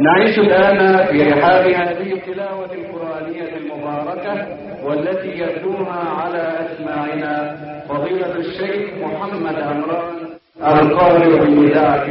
نعيش الآن في رحاب هذه التلاوة القرآنية المباركة والتي يبدوها على أسماعنا فضيلة الشيخ محمد عمران القارئ بالإذاعة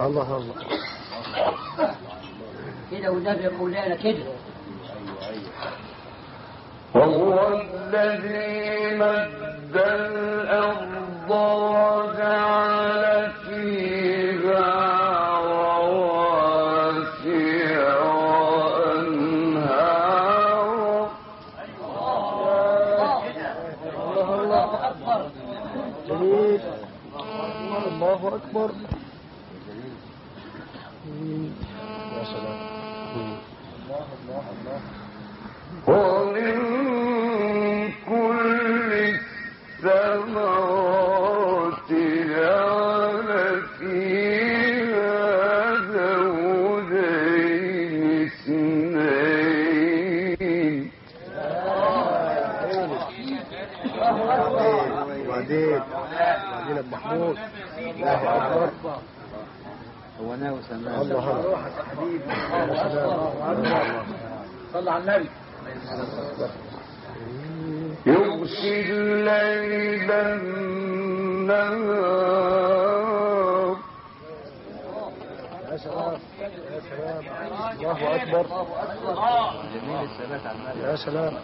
الله الله كده والنبي مولانا كده وهو الذي مد الأرض وجعل صلى على النبي يغشي الليل النهار يا سلام يا سلام الله يا سلام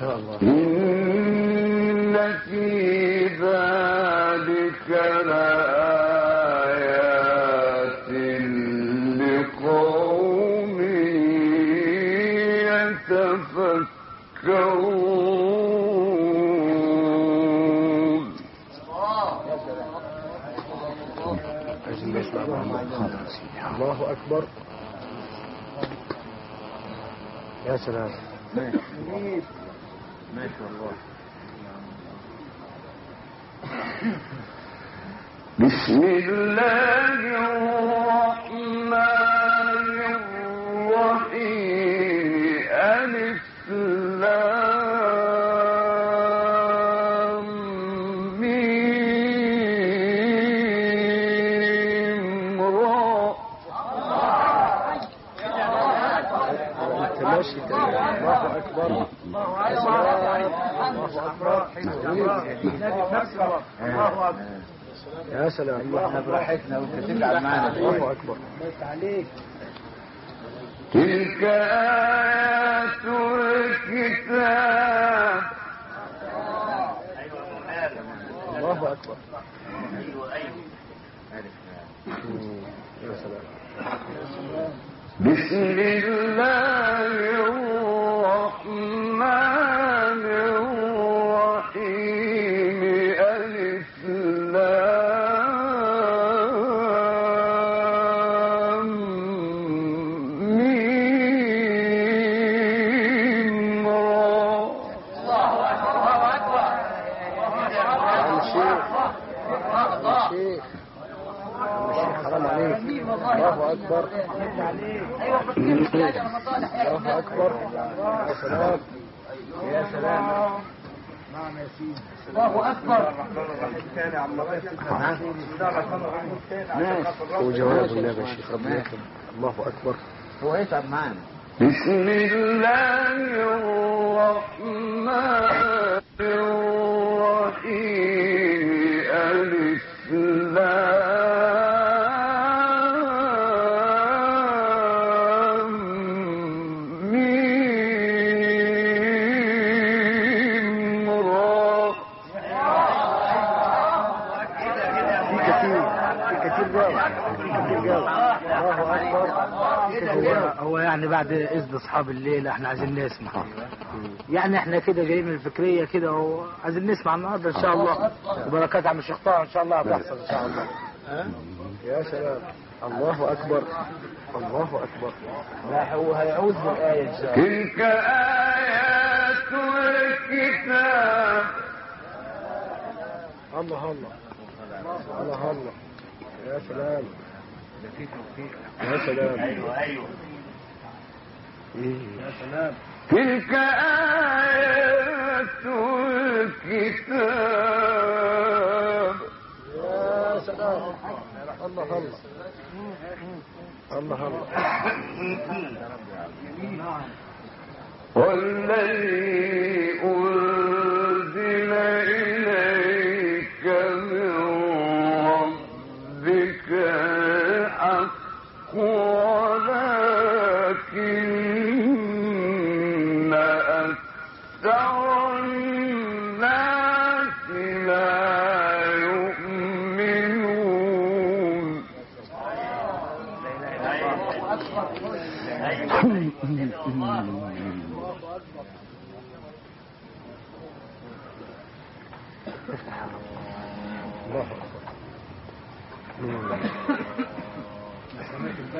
شاء الله إن في ذلك لآيات يا سلام ماشي والله بسم الله الرحمن يا سلام الله احنا براحتنا وانت تزعل معانا الله اكبر بس عليك تلك آيات الكتاب الله اكبر مم. يا سلام بسم الله يا الله اكبر سلام الله اكبر وجواب ربنا الله اكبر هو يتعب معانا بسم الله الرحمن الرحيم بعد اذن اصحاب الليل احنا عايزين نسمع. يعني احنا كده جايين من الفكريه كده وعايزين نسمع النهارده ان شاء الله. وبركات عم الشيخ طه ان شاء الله هتحصل ان شاء الله. يا سلام. الله اكبر الله اكبر لا هو هيعود بالايه ان شاء الله. تلك آيات الكتاب. الله الله. الله الله. يا سلام. يا سلام. يا سلام تلك آيات الكتاب. يا سلام الله الله الله الله والذي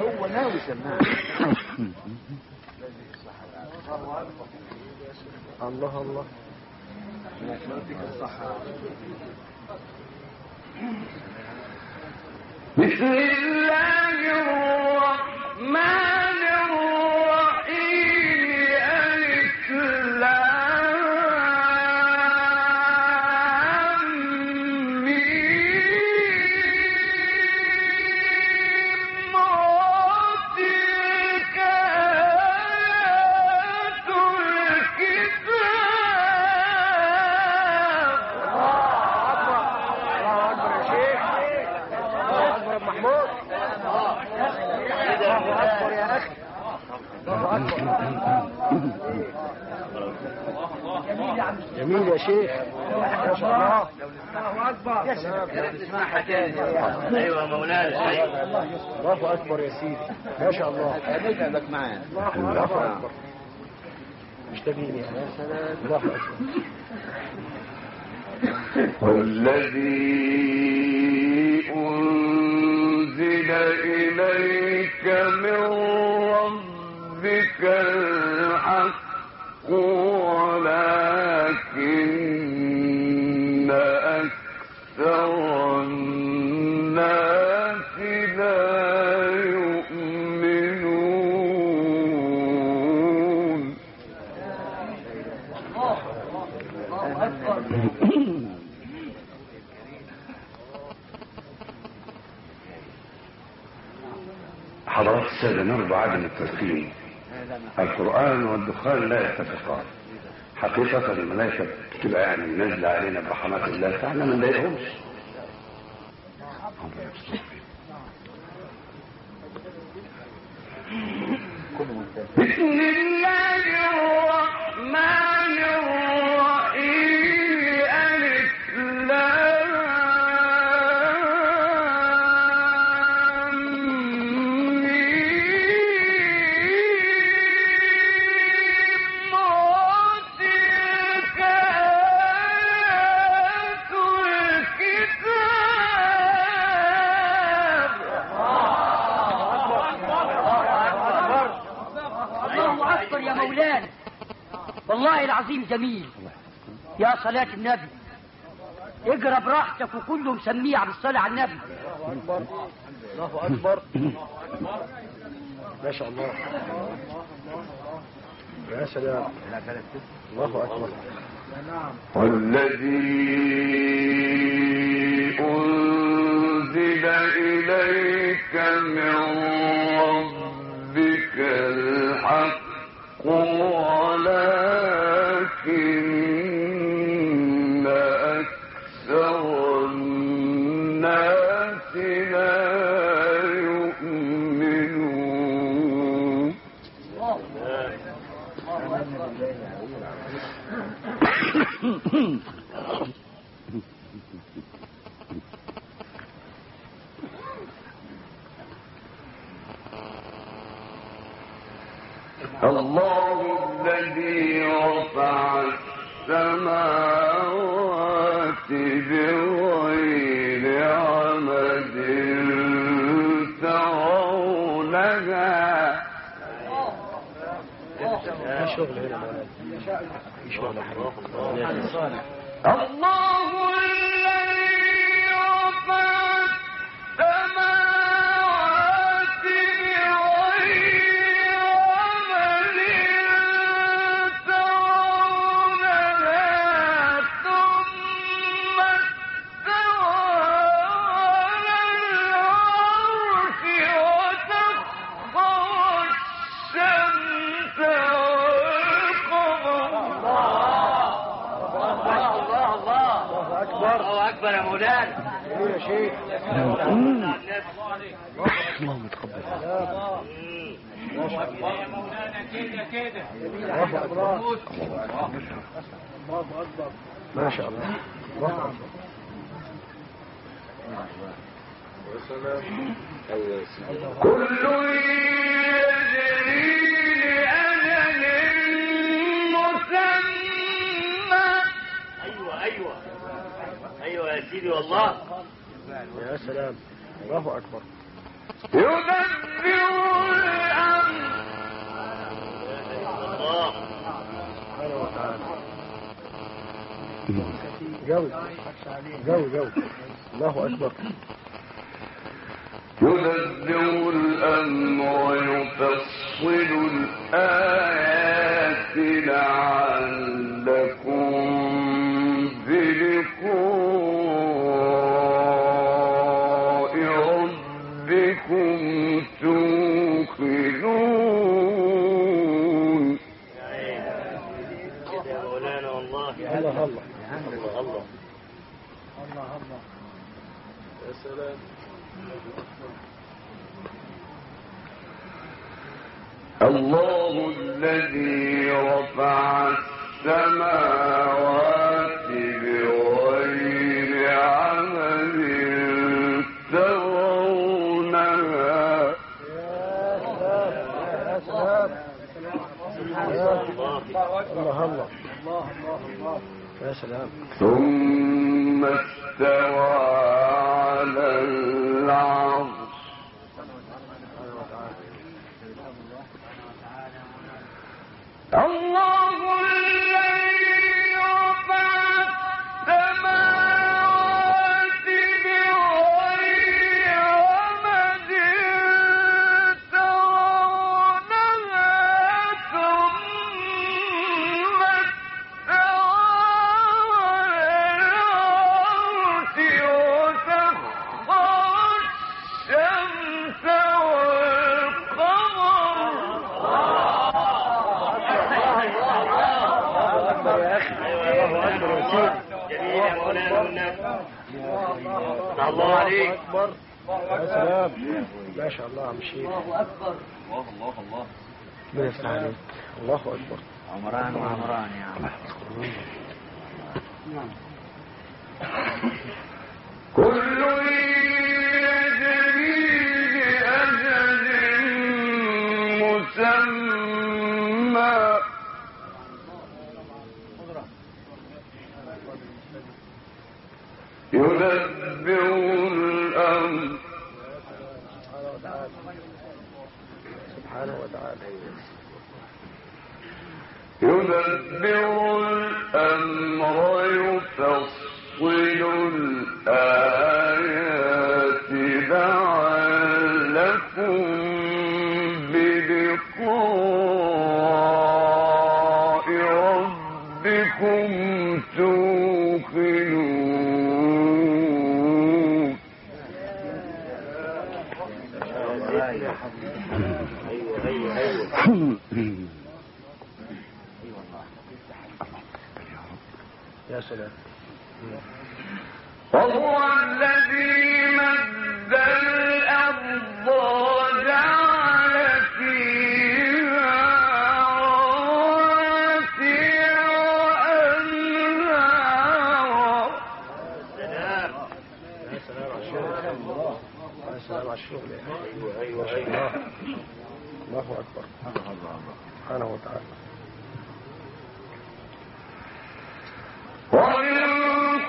هو ناوي سماعه الله الله بسم الله ايوه مولانا الله اكبر يا سيدي ما شاء الله هنتعبك معانا الله اكبر مشتاقين يا سلام الله اكبر والذي أنزل إليك من ربك الحق ولكن السادة نرجو عدم التسليم. القرآن والدخان لا يتفقان. حقيقة الملائكة بتبقى يعني نازلة علينا برحمات الله فاحنا ما نضايقهمش العظيم جميل. يا صلاة النبي. اقرا براحتك وكله مسميع بالصلاة على النبي. الله اكبر ما شاء الله. يا سلام. الله اكبر والذي أنزل إليك من السماوات بغير عمد ترونها الله اللهم تقبل ما شاء الله. كل يجري لأجل مسمى ايوه ايوه ايوه يا سيدي والله يا سلام. الله اكبر يدبر الأمر الله سبحانه وتعالى جوي جوي جوي الله اكبر يدبر الأمر ويفصل الآيات لعلكم بلقاء الله الذي رفع السماوات بغير عمل ترونها سلام. الله الله يا سلام ثم استوى الله الله عليك اكبر يا سلام ما شاء الله عم شيخ الله الله الله ربنا يفتح عليك الله اكبر عمران۔ وعمران يا عم كل يجري لأجل مسمى يدبر الأمر سبحانه وتعالى يدبر الأمر يفصل الآيات يا سلام وهو الذي مد الأرض وجعل فيها رواسي وأنهارا سلام. سلام على الشغل الله ايوه الله اكبر سبحانه وتعالى ومن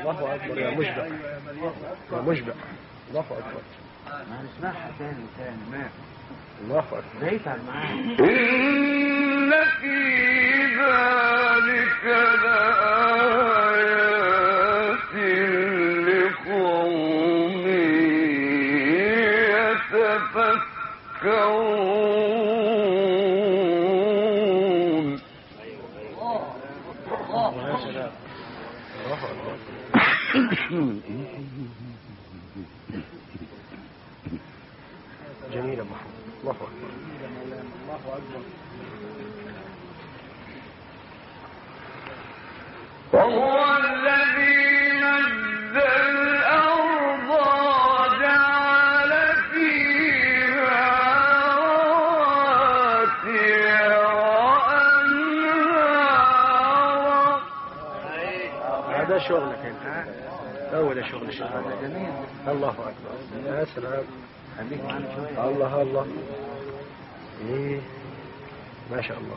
الله اكبر يا مشبع يا مشبع الله اكبر ما نسمعها ما الله اكبر معاك ان في ذلك الله اكبر يا سلام۔ الله الله ايه ما شاء الله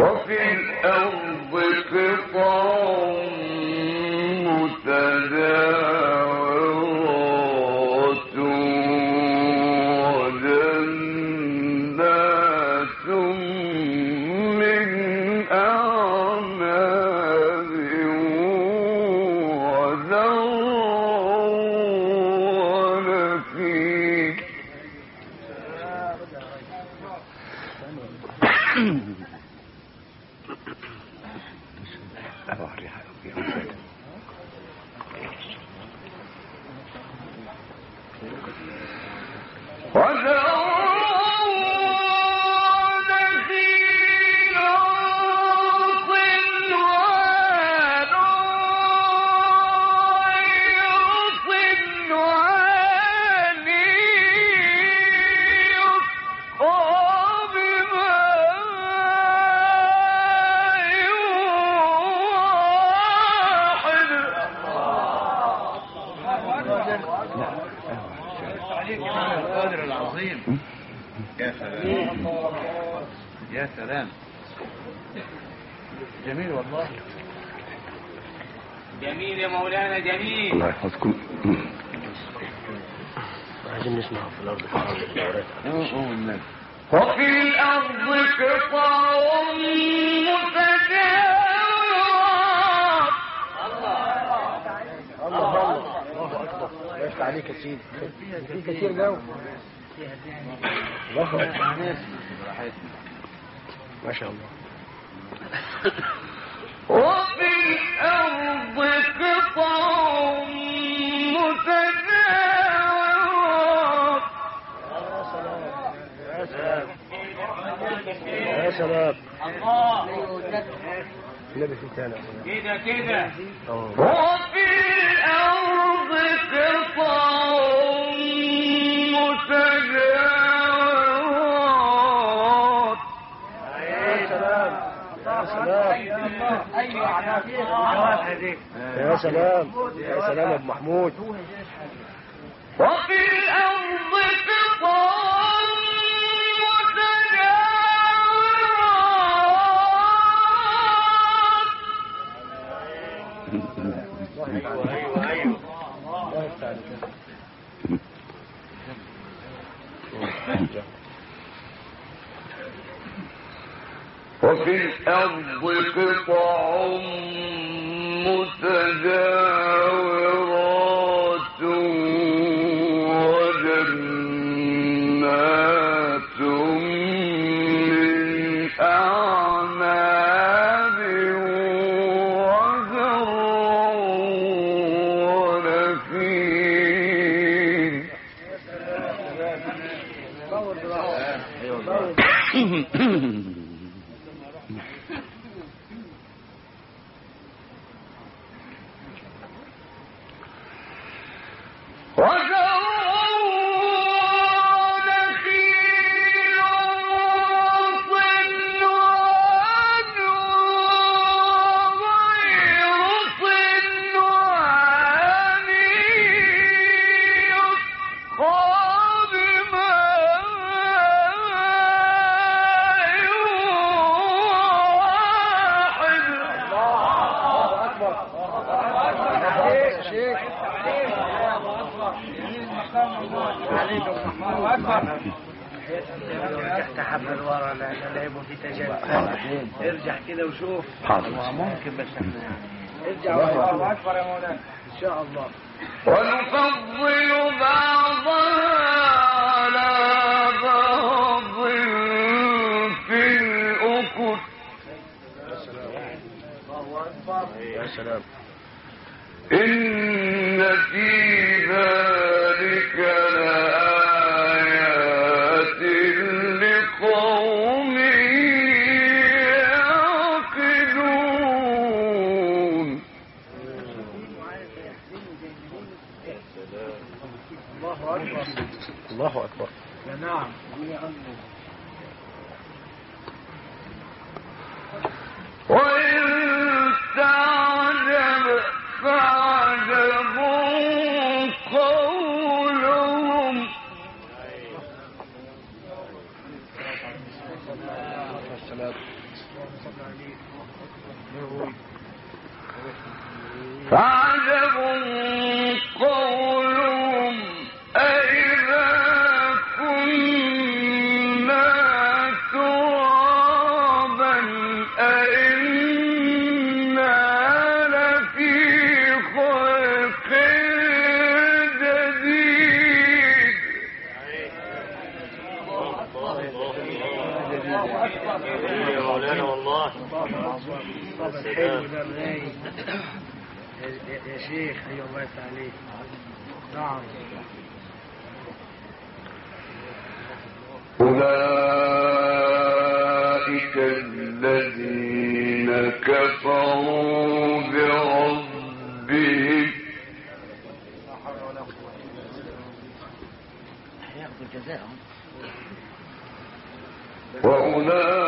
وفي الأرض الذين كفروا بربهم. وأولئك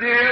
سے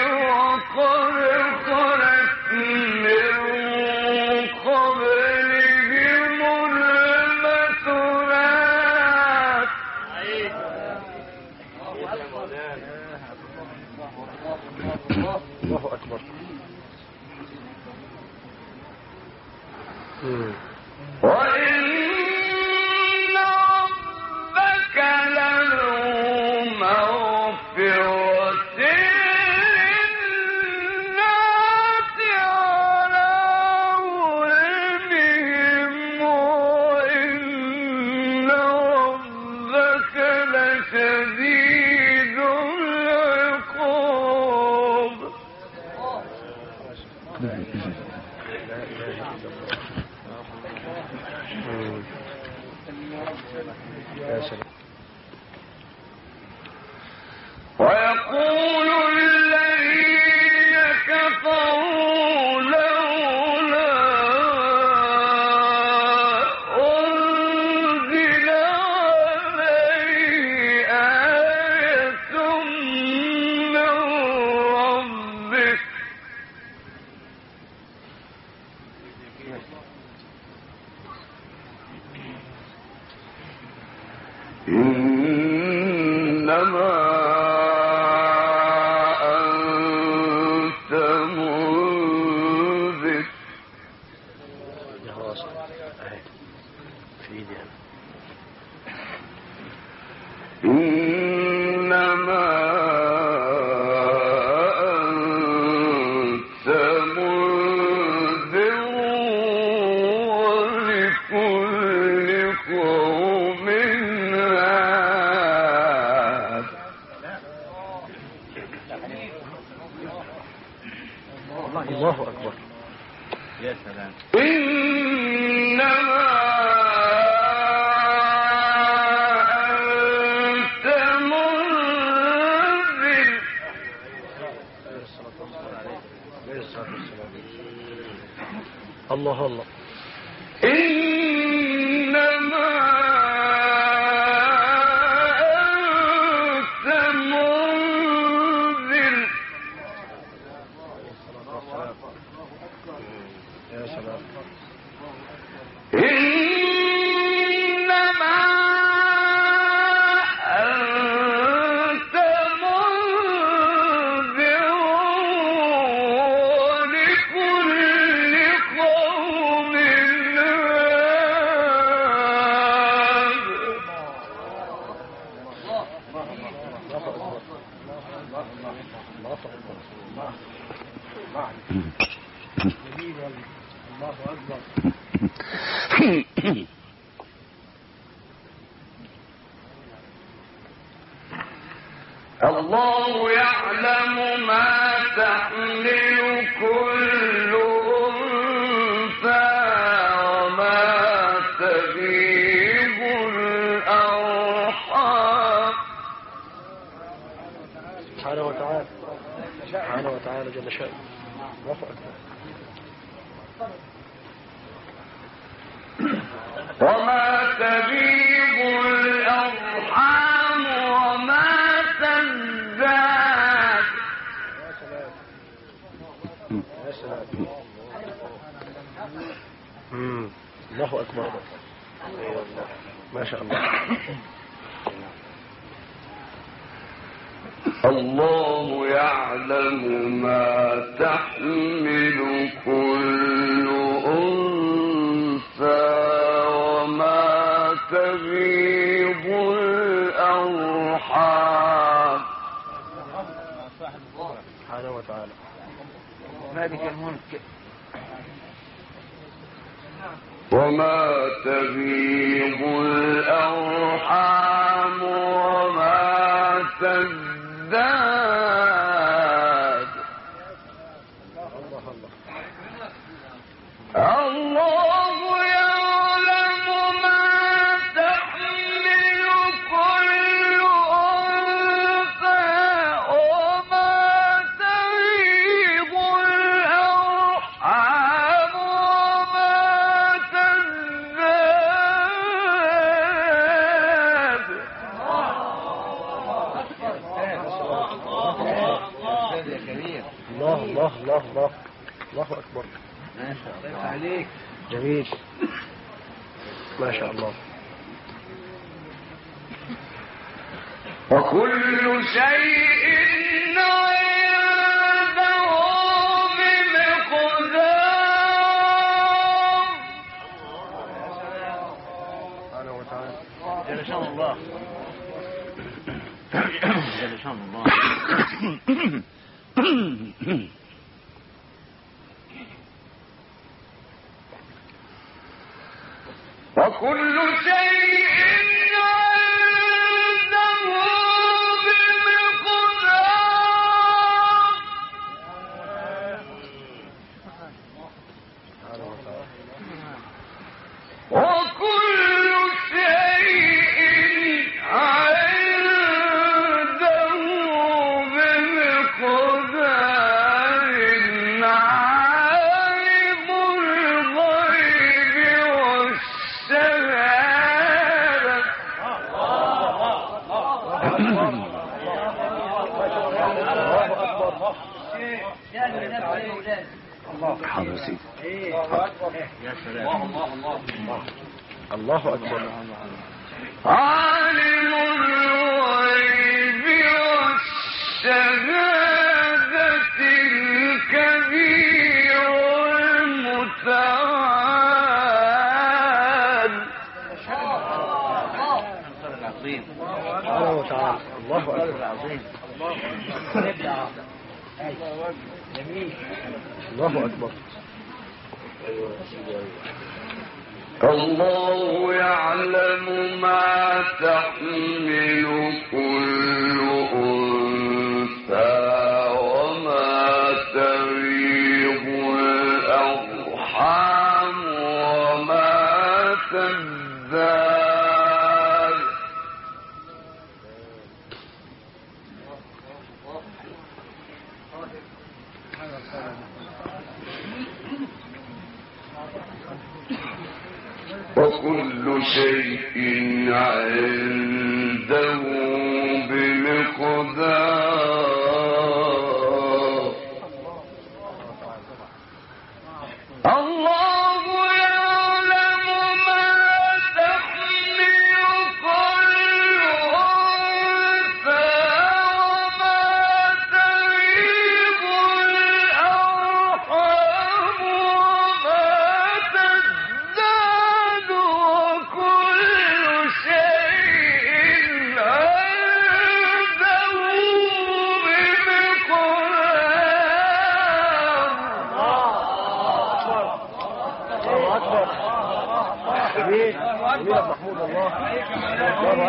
الله الله الله أكبر ما شاء الله عليك جميل ما شاء الله وكل شيء عنده بمقدار سبحانه وتعالى جل شان الله جل شان الله كل وكل شيء عنده بمقدار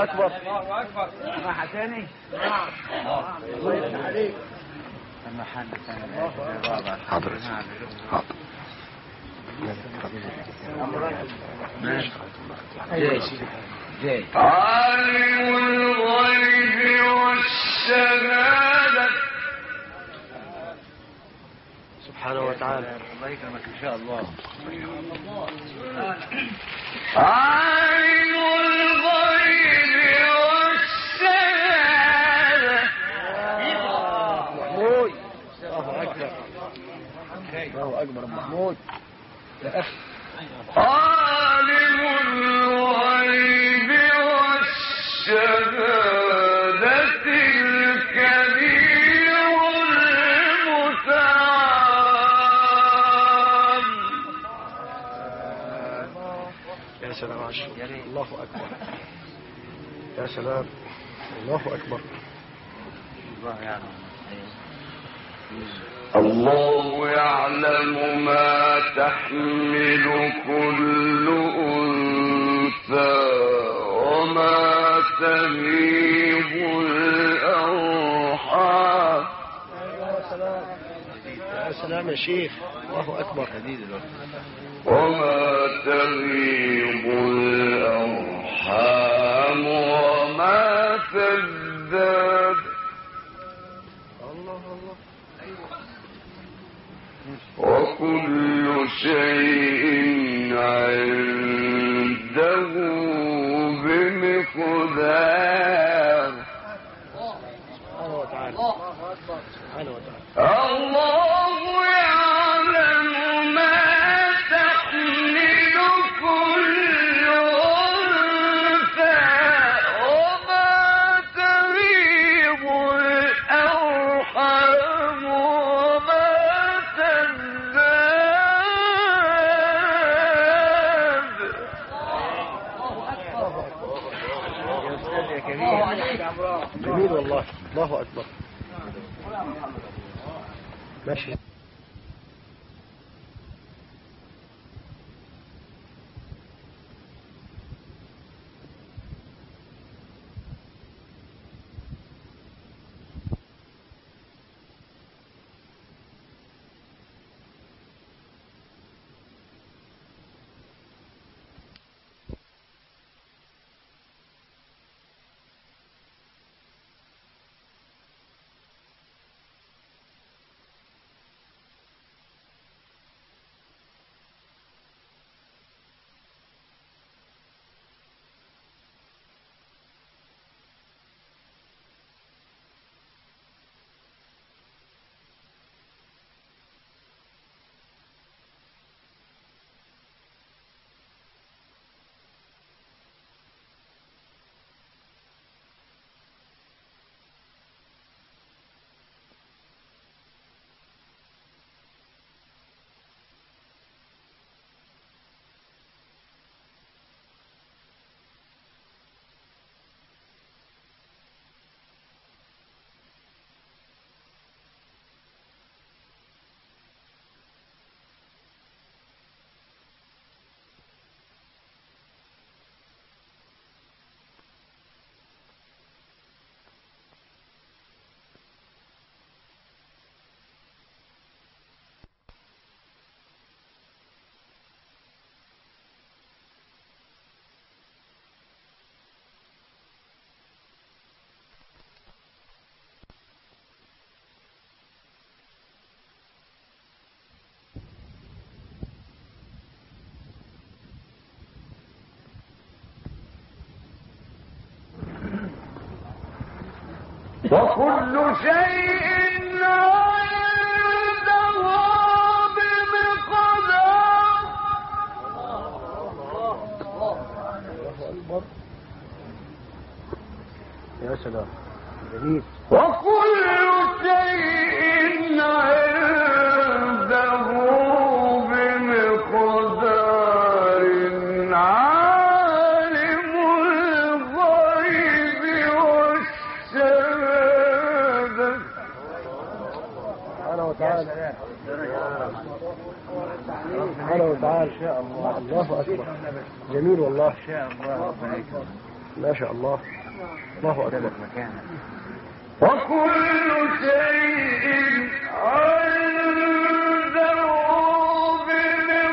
الله أكبر سماحة تاني الله يفتح عليك سماحة تاني حاضر عالم الغيب والشهادة سبحانه وتعالى. الله يكرمك ان شاء الله عالم الله أكبر محمود عالم الغيب والشهادة الكبير المتعال. يا سلام الله أكبر. يا سلام. الله أكبر. الله يعلم ما تحمل كل أنثى وما تغيب الأرحام سلام يا شيخ. الله أكبر. وما تغيب الأرحام كل وكل شيء عنده بمقدار. يا سلام. جميل. وكل شاء الله. الله أكبر. جميل والله. شاء الله. ما شاء الله. الله. أكبر. وكل شيء عنده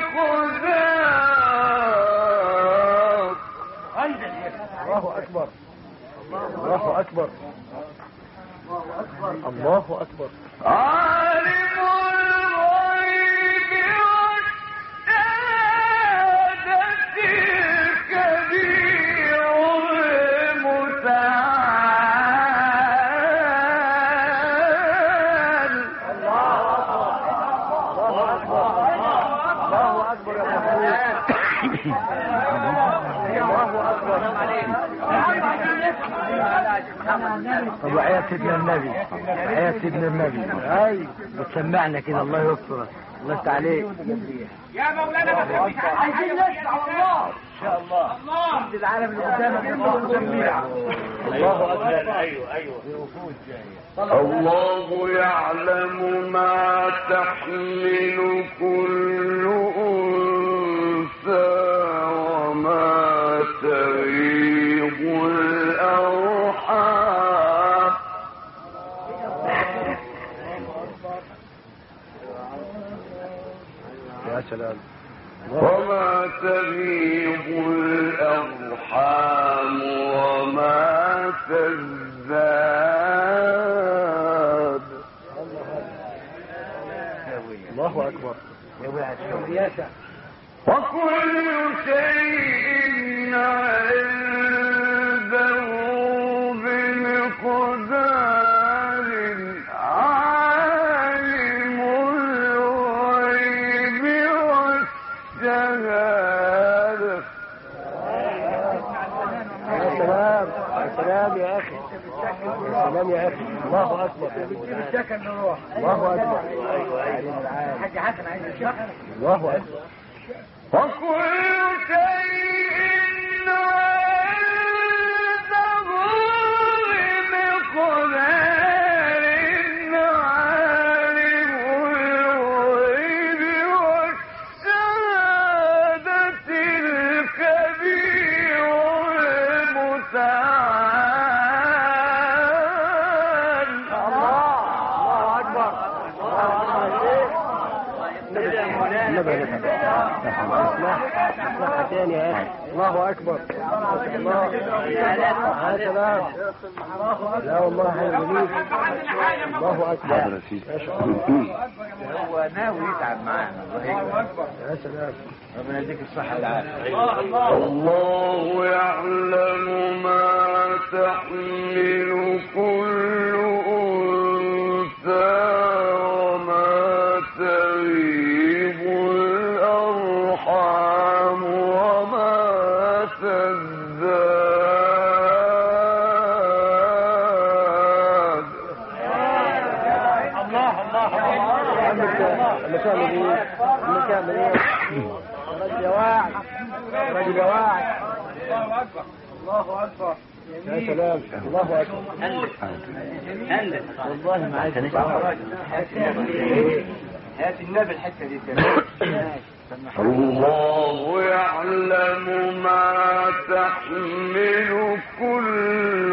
بمقدار الله أكبر. الله أكبر. الله أكبر. سيدنا النبي. وحياة سيدنا النبي. اي بتسمعنا كده. الله يستر الله عليك. يا مولانا عايزين نسمع. والله ان شاء الله. الله العالم اللي قدامك كله مسميع الله اكبر ايوه ايوه الله يعلم ما تحمل كل سلام وما تغيض الأرحام وما تزداد. الله اكبر يا سلام وكل شيء عنده سلام يا اخي الله اكبر الله اكبر حاج حسن عايز الله اكبر اكبر الله يا سلام لا والله حلو الله اكبر هو ناوي يتعب معانا الله اكبر يا سلام ربنا يديك الصحه والعافيه الله يعلم ما تحمل كل الله اكبر يا سلام الله اكبر والله ما عايز هات النبي الحته دي الله يعلم ما تحمل كل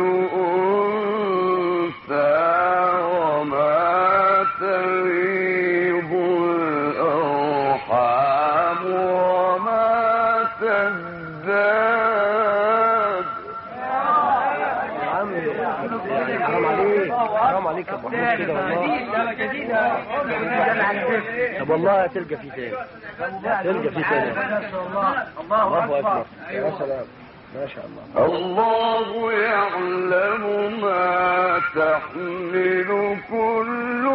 حرام عليك ابو حميد كده والله طب والله هتلقى فيه تاني تلقى فيه تاني الله اكبر يا سلام ما شاء الله الله يعلم ما تحمل كل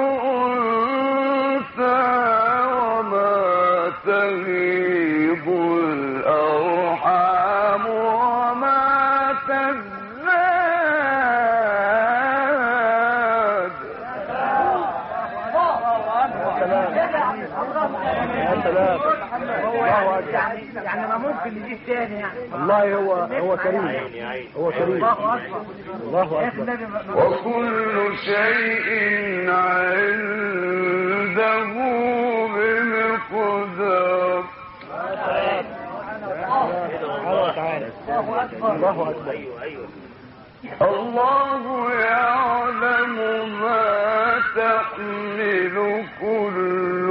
أنثى وما تغيب يعني والله هو هو كريم هو كريم الله اكبر الله اكبر وكل شيء عنده بمقدار الله تعالى الله اكبر الله يعلم ما تحمل كل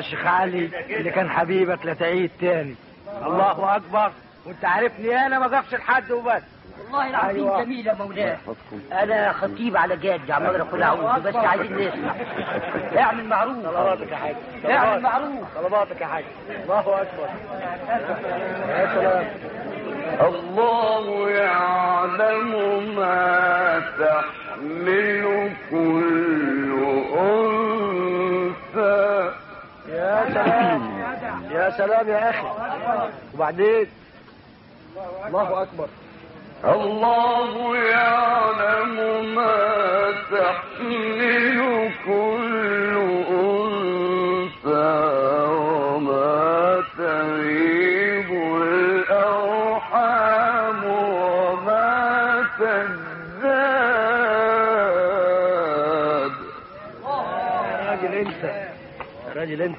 ابويا الشيخ علي اللي كان حبيبك لا تعيد تاني الله اكبر وانت عارفني انا ما اقفش لحد وبس والله العظيم جميل يا مولاي انا خطيب على جاد عمال اقول اعوذ بس عايزين نسمع اعمل معروف۔ طلباتك يا حاج۔ اعمل معروف۔ طلباتك يا حاج۔ الله اكبر يا سلام الله يعلم ما تحمل كل يا سلام يا اخي وبعدين؟ الله اكبر الله يعلم ما تحمل كل راجل انت.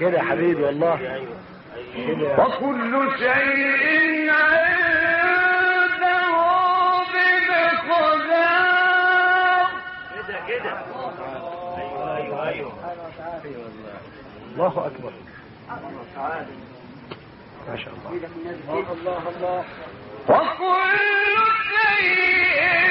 كده يا حبيبي والله. كده. وكل شيء عنده بمقدار. الله اكبر ما شاء الله الله الله. وكل شيء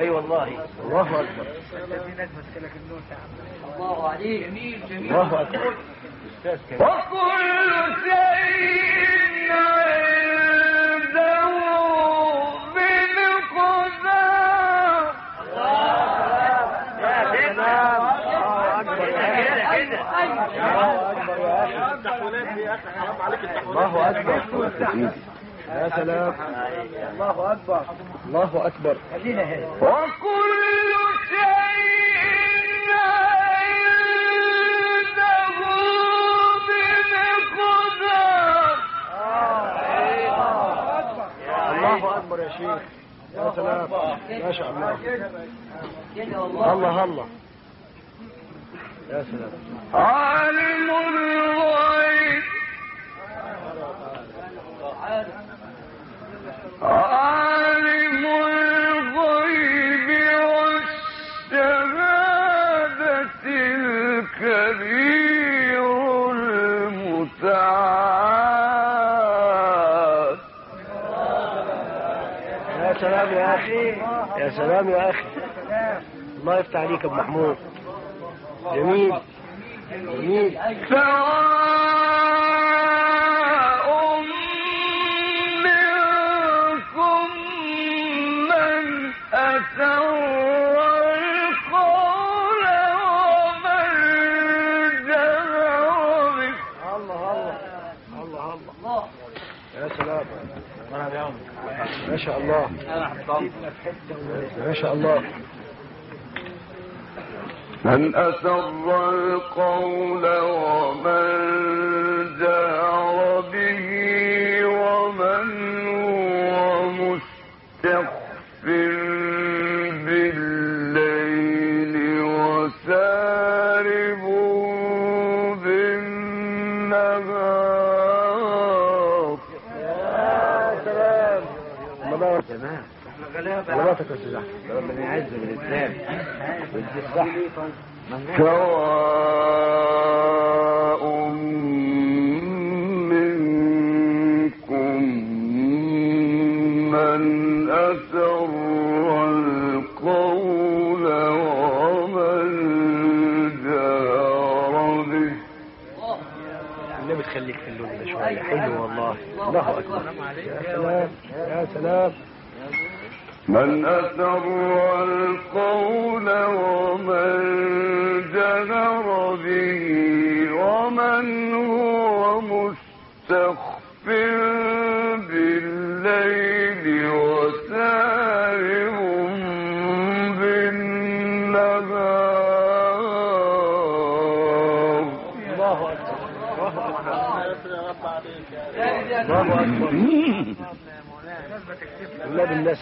اي والله. الله اكبر الله عليك جميل جميل. الله اكبر وكل شيء عنده سلام الله اكبر يا اخي الله اكبر الله اكبر يا سلام الله وكل شيء اكبر يا شيخ يا سلام۔ ما شاء الله الله الله يا سلام۔ عالم الغيب عالم سلام يا اخي يا سلام يا اخي الله يفتح عليك يا ابو محمود. جميل. جميل. سواء منكم من أسر ما شاء الله. ما شاء الله. من أسر القول ومن بالاسلام. ويدي الصح سواء منكم من أسر القول ومن جار به. النبي تخليك في اللون ده شويه حلو والله. الله اكبر يا سلام يا سلام. من أسر القول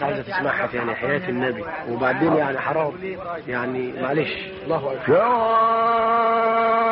الناس عايزه تسمعها يعني حياه النبي. وبعدين يعني حرام. يعني معلش. الله اكبر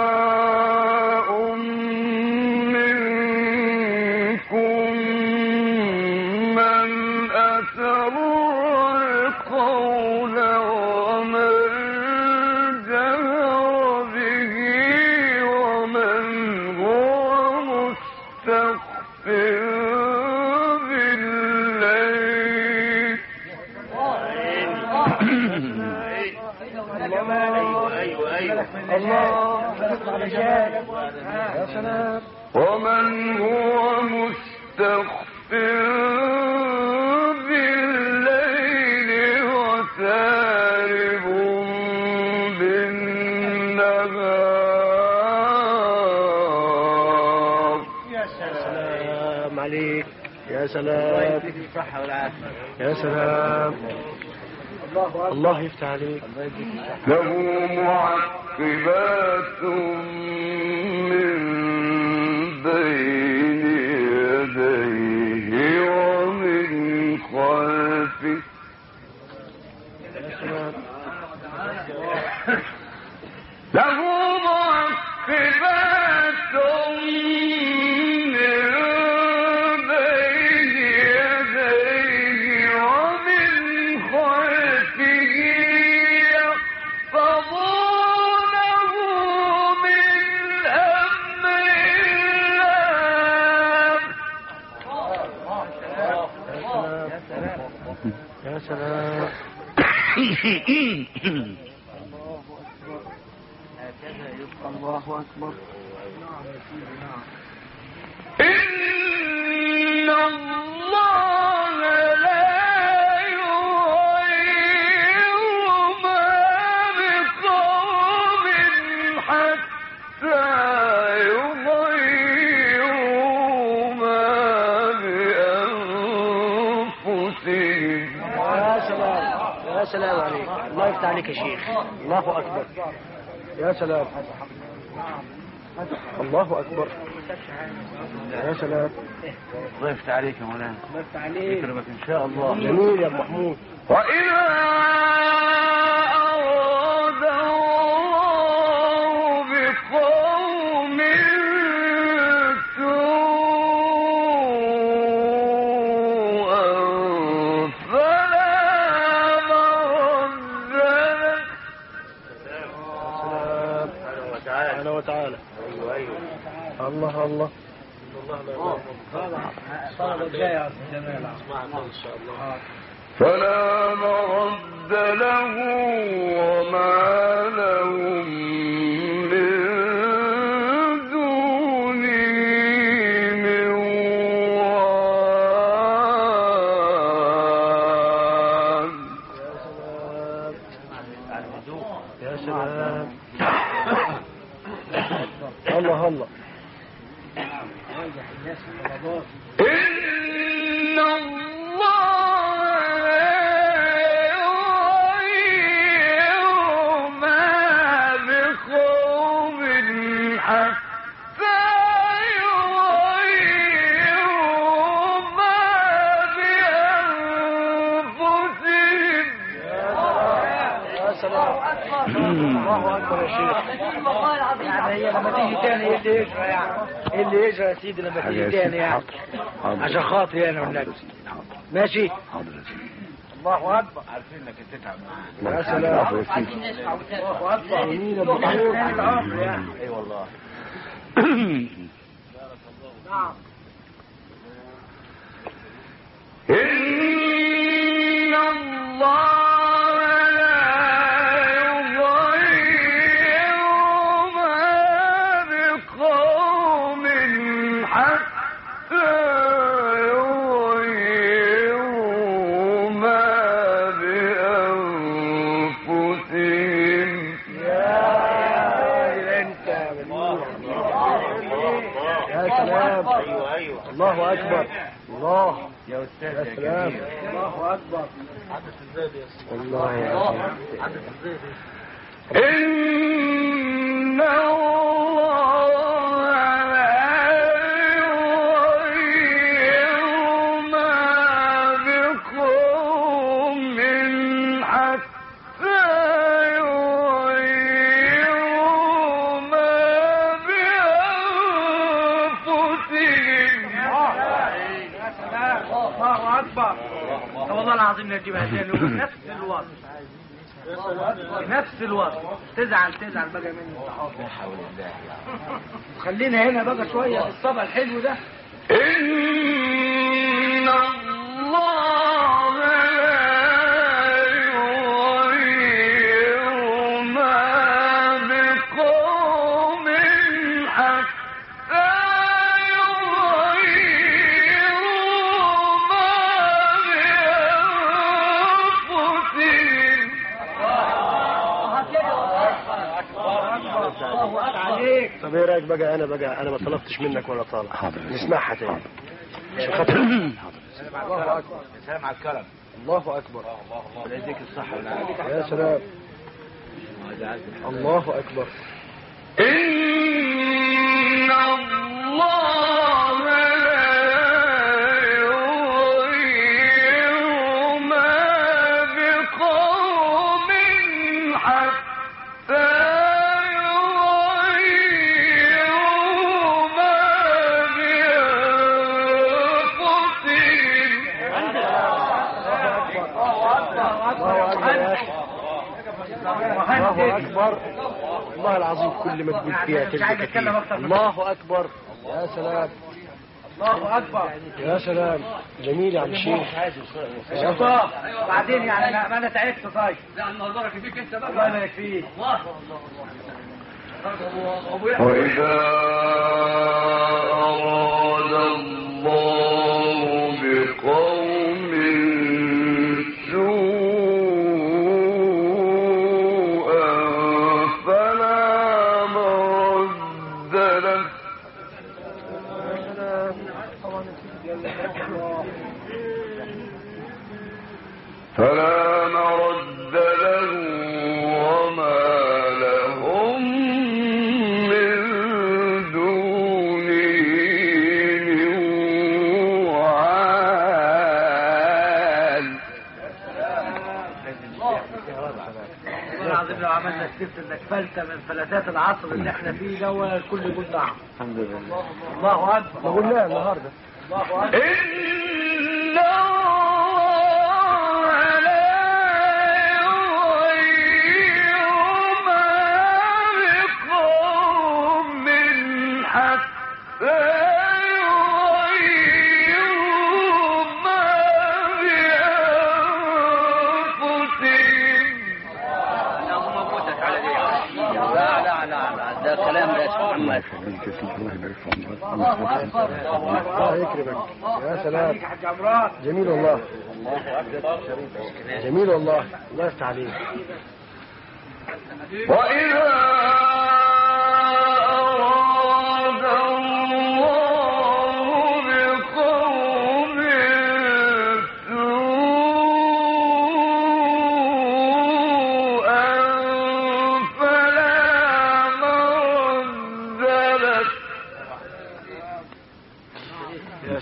عليك. يا سلام. يا سلام. الله يفتح عليك. له معقبات Mm-hmm. اکبر يفتح عليك يا شيخ الله اكبر يا سلام. الله اكبر يا سلام. الله يفتح عليك يا مولانا الله يفتح عليك ان شاء الله. جميل يا أبو محمود. وإذا انشاءاللہ۔ سيدي لما تيجي تاني يعني عشان خاطري انا والنبي ماشي الله اكبر عارفين انك هتتعب يا سلام الله اكبر يا ابو محمود اي والله إن العظيم نجيبها تاني نفس الوقت نفس الوقت تزعل تزعل بقى مني. انت حاضر خلينا هنا بقى شويه في الصبع الحلو ده. إن الله طب ايه رايك بقى؟ انا بقى انا ما طلبتش منك ولا طالب حاضر. نسمعها تاني. عشان خاطر الله اكبر سلام على الكرم الله اكبر الله يديك الصحة. والعافية يا سلام. الله اكبر إن الله والله العظيم كل ما تقول فيها من الله اكبر يا سلام. الله اكبر يا سلام. جميل يا عم الشيخ. شطاب بعدين يعني انا ما انا تعبت طيب. لا الله يبارك فيك انت بقى. الله يبارك فيك. وإذا سكت انك فلتة من فلتات العصر اللي احنا فيه ده الكل يقول نعم. الحمد لله. الله اكبر ما قلناها النهارده الله اكبر يا الله الله يكرمك يا سلام جميل والله جميل والله الله يفتح عليك وإذا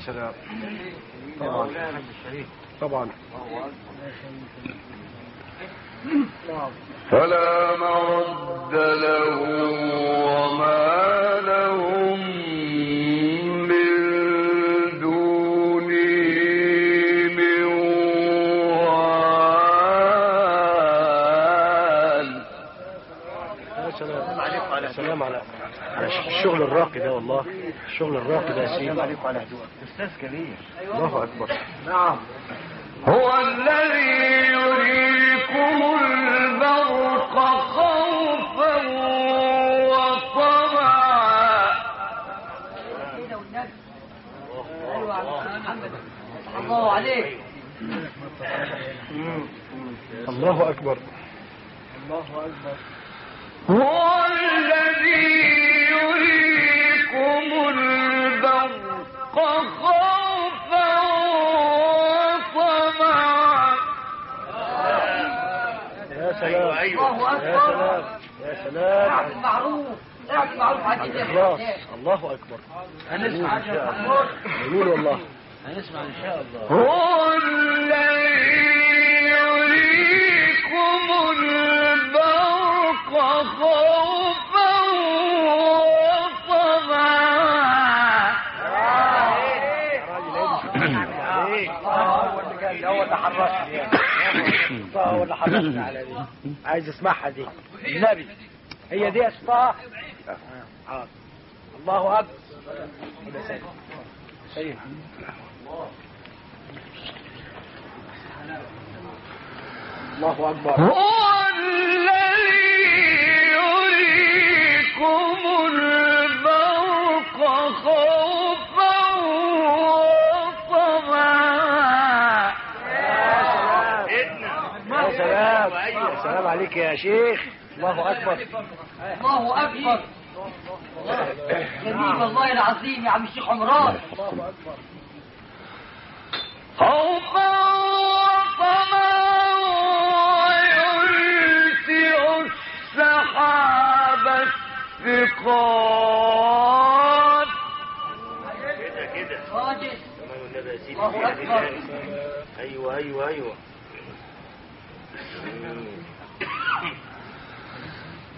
يا سلام. طبعا. طبعا فلا مرد له وما لهم من دونه من وال. يا سلام يا سلام على على الشغل الراقي ده والله. الشغل الراقي ده يا سيدي استاذ كبير الله اكبر نعم. هو الذي يريكم البرق خوفا وطمعا. يا محمد الله عليك الله اكبر هو الذي الله يا سلام معروف اخلاص الله هنسمع ان شاء الله هنسمع ان شاء الله جاي هو اللي على دي عايز اسمعها دي. النبي. هي دي اسمها حاضر الله اكبر سيد الله اكبر هو الذي يريكم عليك يا شيخ الله اكبر الله اكبر جميل والله العظيم يا عم الشيخ عمران. وطمعا ويلسئ السحاب الثقال راجل الله اكبر ايوه ايوه ايوه ويسبح الرعد بحمده والملائكة من خيفته يا سلام يا شيخ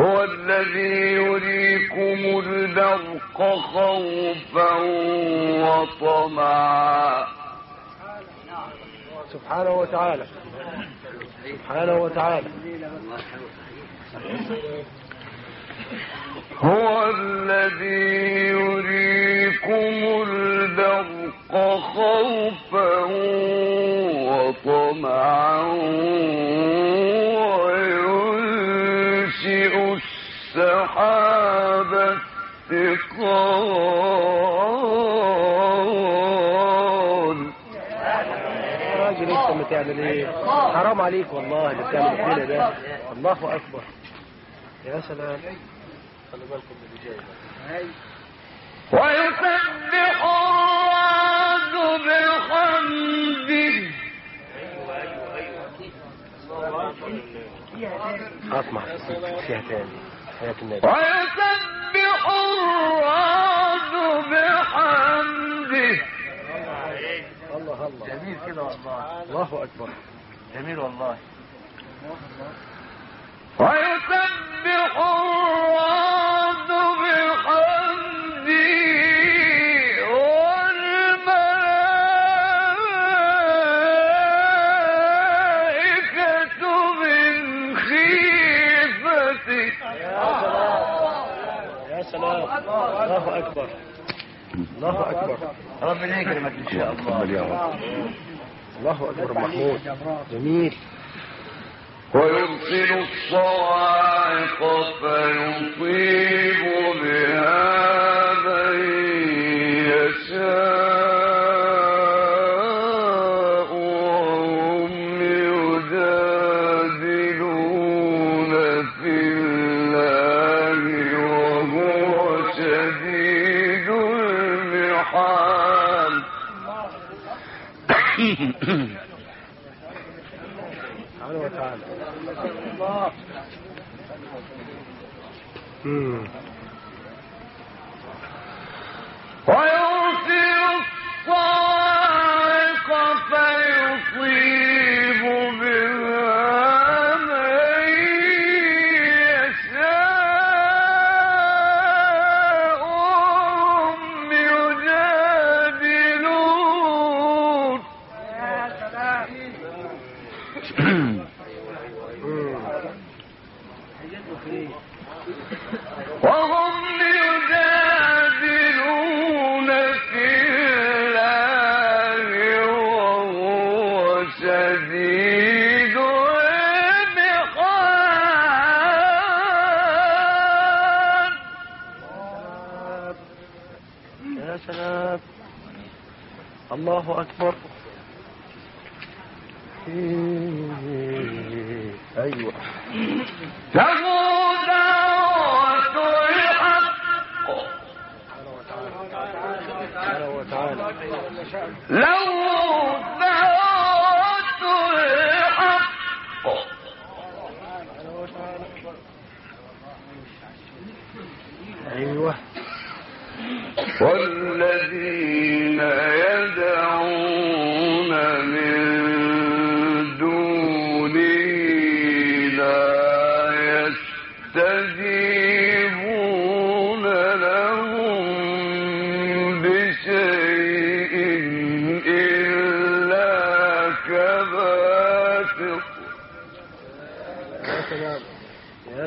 هو الذي يريكم البرق خوفا وطمعا. سبحانه وتعالى. سبحانه وتعالى. هو الذي يريكم البرق خوفا وطمعا وينشئ السحاب الثقال راجل انت بتعمل ايه حرام عليك والله اللي بتعمل فينا ده. الله اكبر يا سلام. خلي بالكم من اللي جاي ده. ويسبح الرعد بحمده اسمع فيها تاني حياة النبي ويسبح الرعد بحمده. الله الله جميل كده والله. الله اكبر جميل والله. الله الله اكبر محمود۔ جميل ويرسل الصواعق فيصيب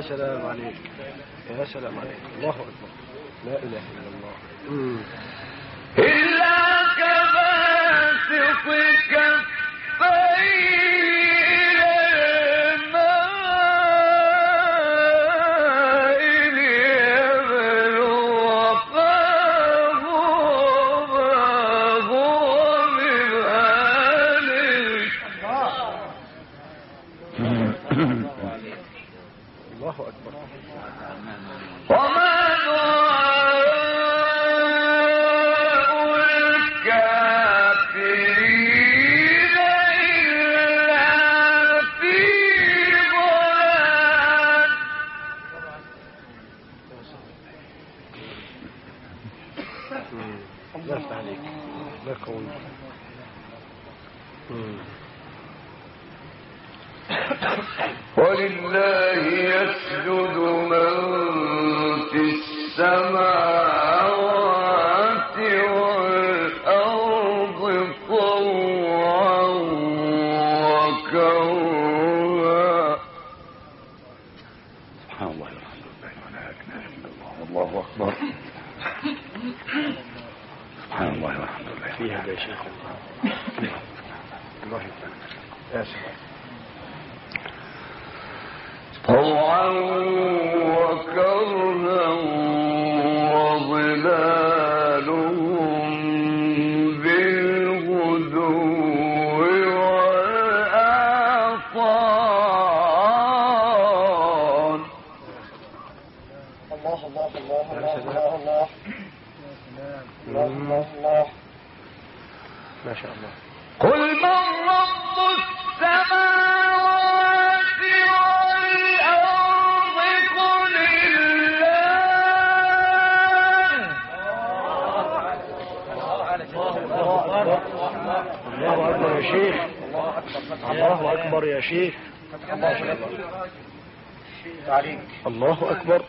سلام عليك يا سلام عليك الله اكبر لا اله الا الله. اللہ اکبر یا شیخ. اللہ اکبر یا شیخ. اللہ اکبر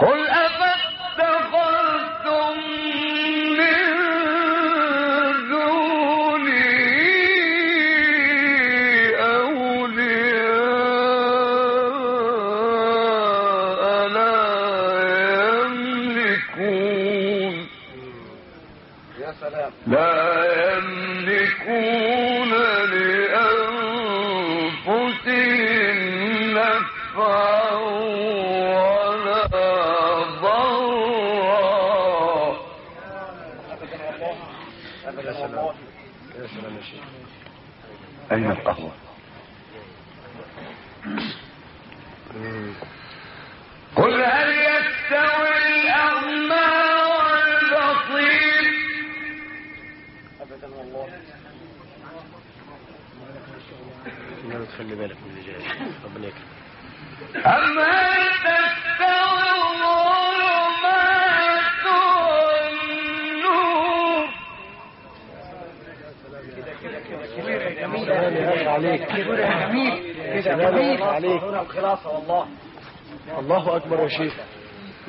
کل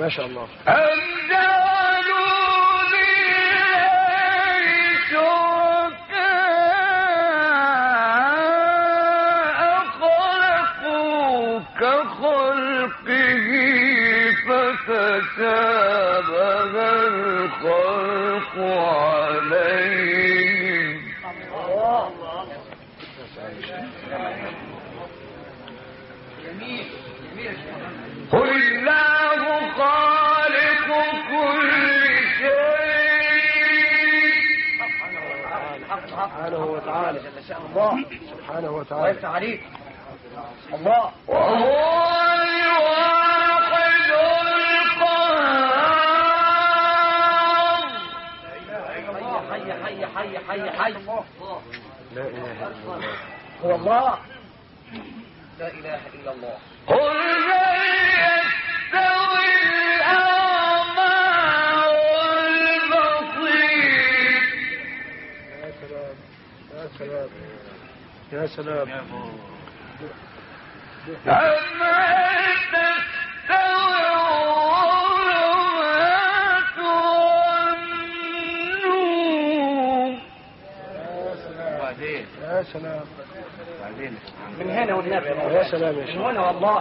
ما شاء الله سبحانه وتعالى. الله سبحانه وتعالى. ويفتح عليك الله. وهو الواحد القهار حي حي حي حي حي لا اله الا الله. هو الله. لا اله الا الله. قل يا سلام. يا سلام أم هل تستوي الظلمات والنور بعدين يا سلام من هنا والنبي يا سلام يا من شيخ هنا والله.